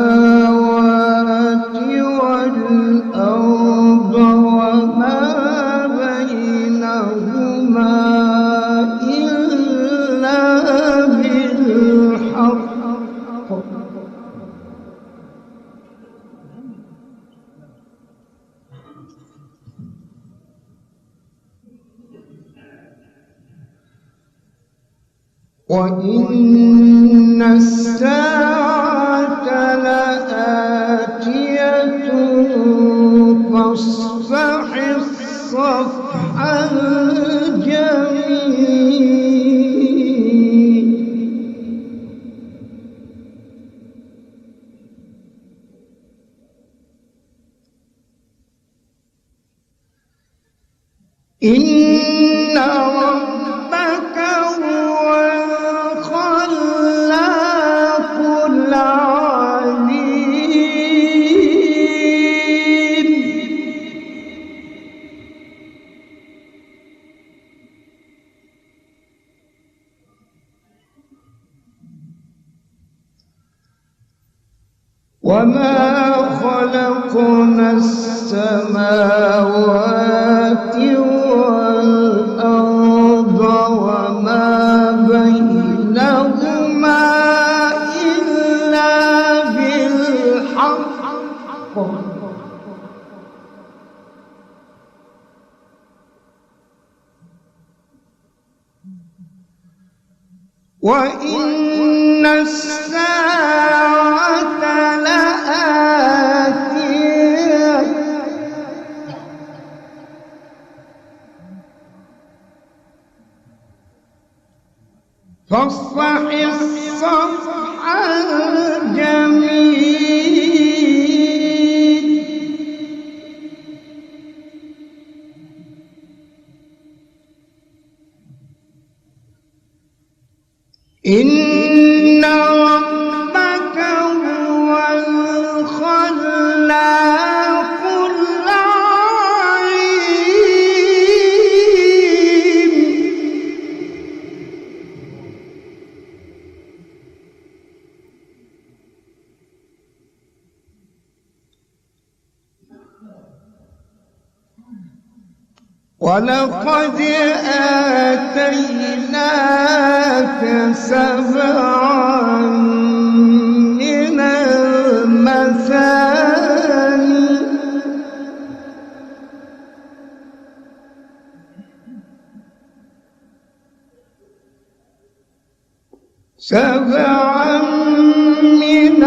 السماوات والأرض وما بينهما إلا بالحق. وإن الساعة فاصفح الصفح الجميل. إن وإن الساعة فاصفح الصفح الجميل إن ربك هو الخلاق العليم ولقد سبعا من المثاني. سبعا من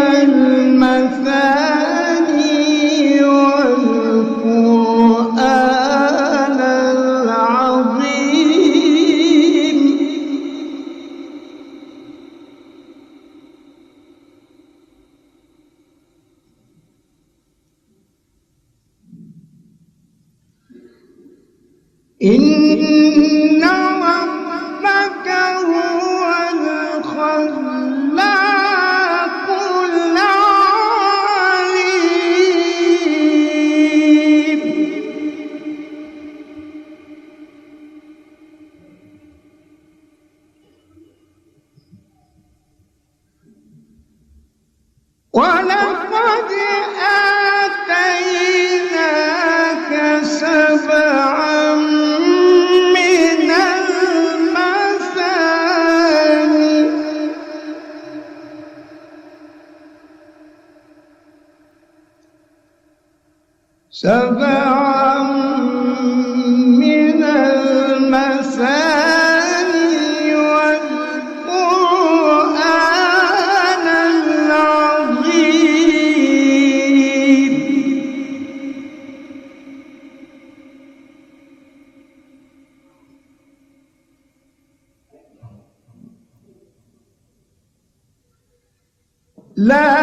love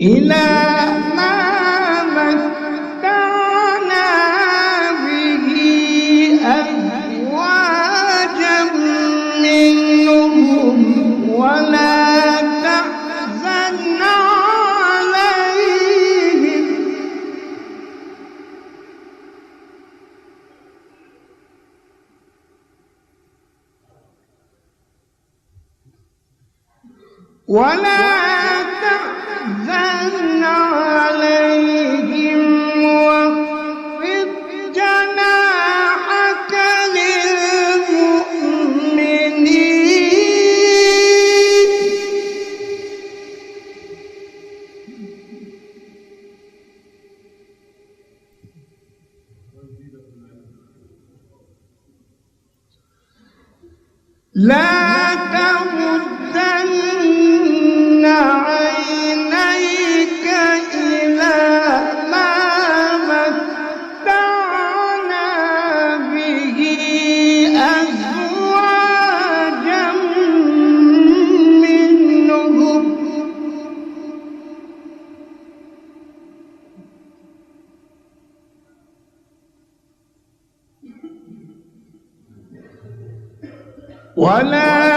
إلى La ولا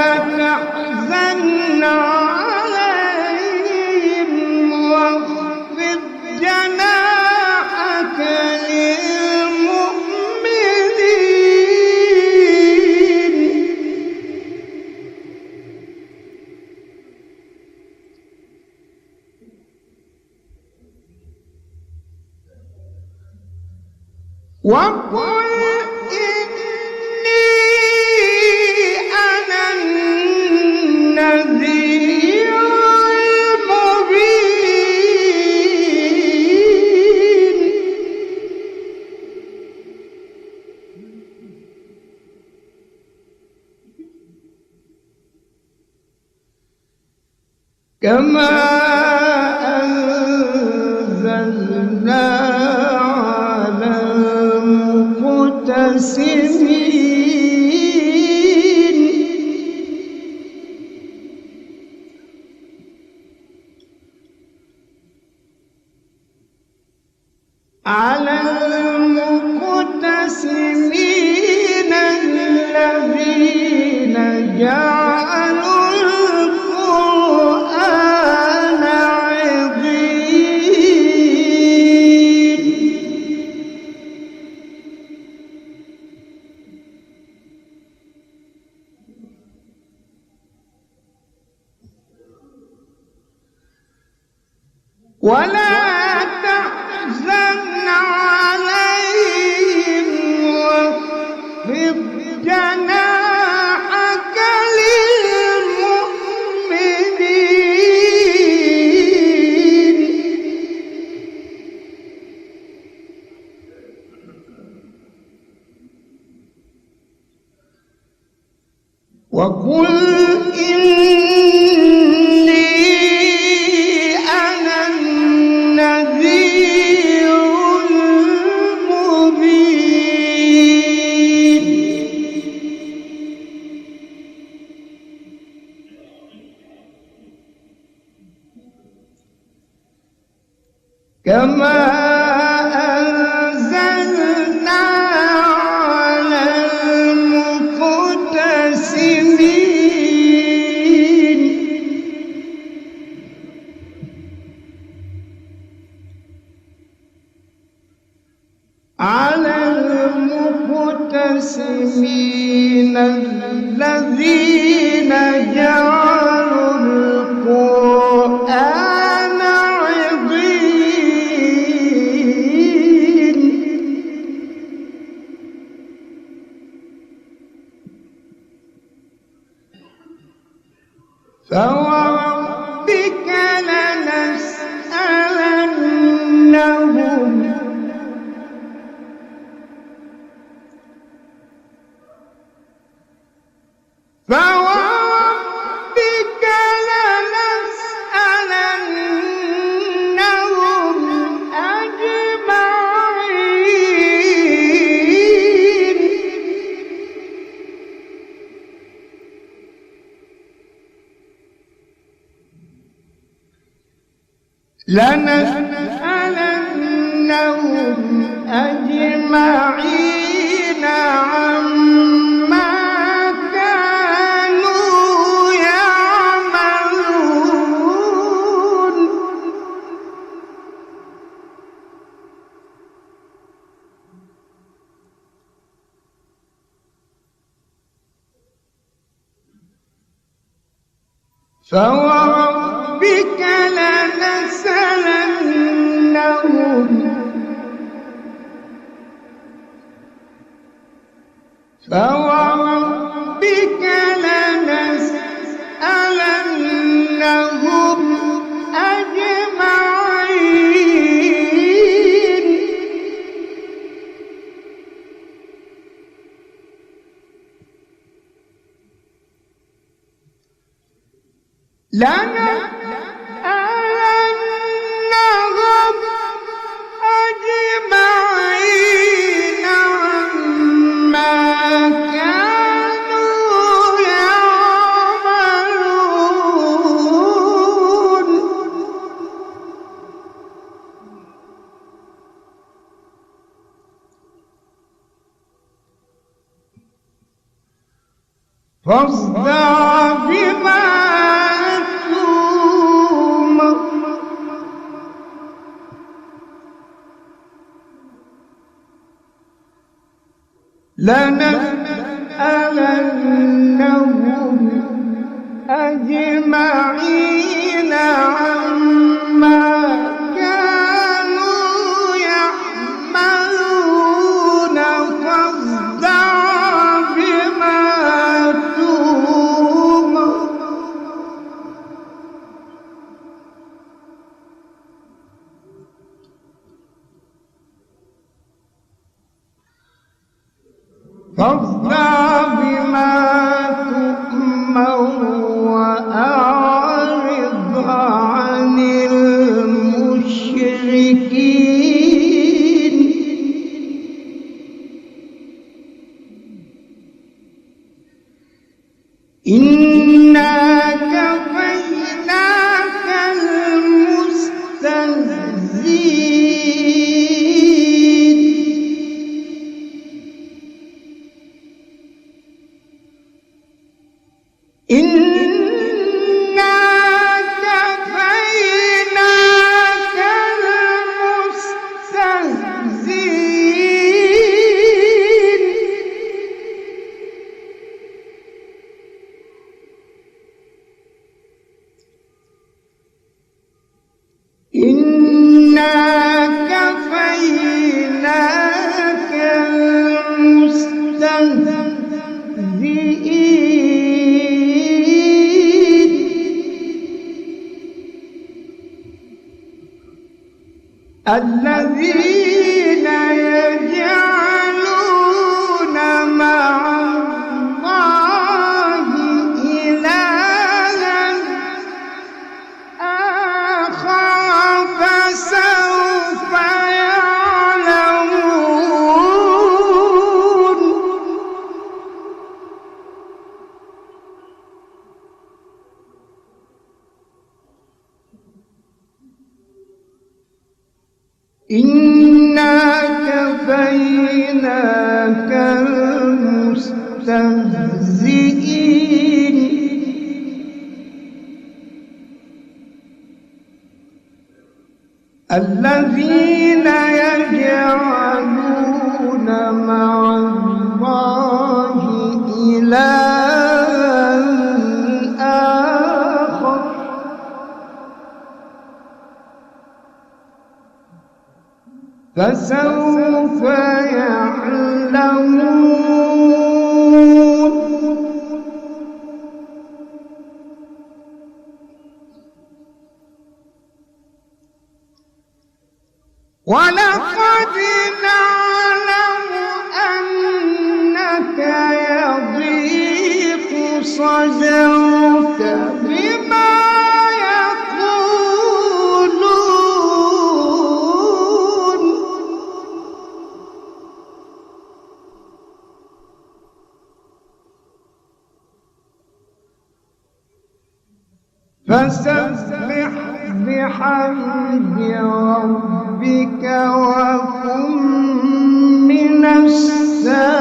وقل إني المقتسمين الذين جعلوا لنسألنهم أجمعين. Now فاصدع بما تؤمر الذي الذين يجعلون مع الله إلها آخر. فسوف صدرت بما يقولون. فسبح بحمد ربك وكن من السائل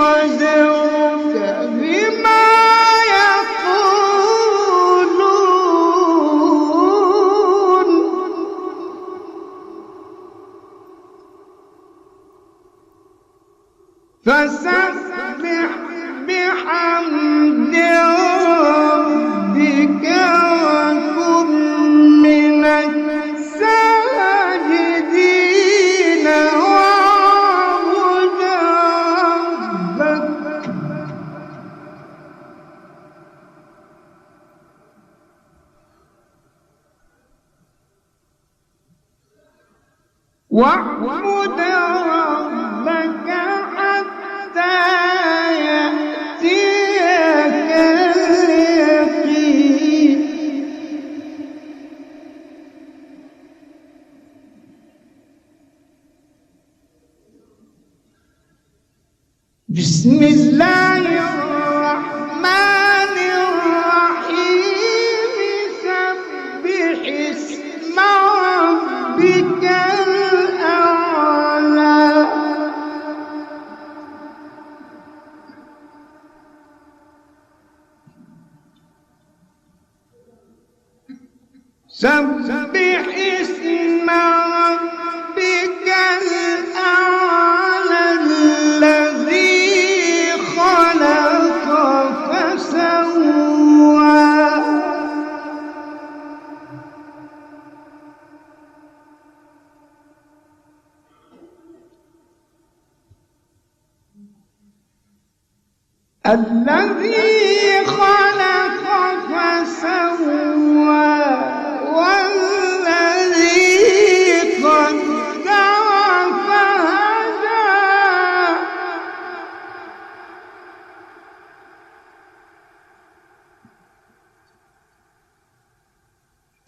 mas Deus واعبد سبح اسم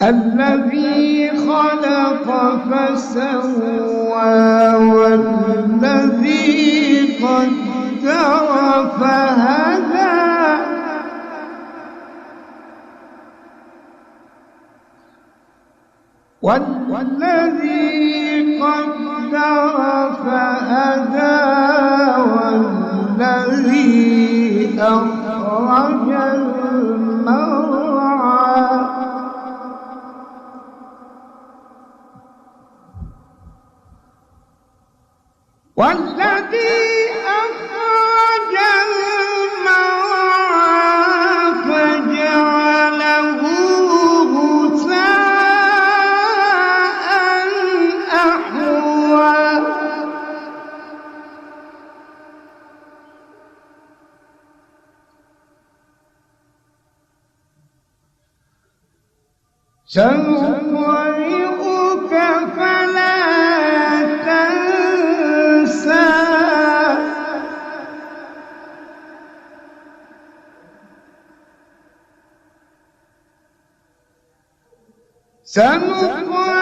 الذي خلق فسوى والذي قدر فهدى. والذي قدر فهدى. والذي أخرج والذي Sen, Sen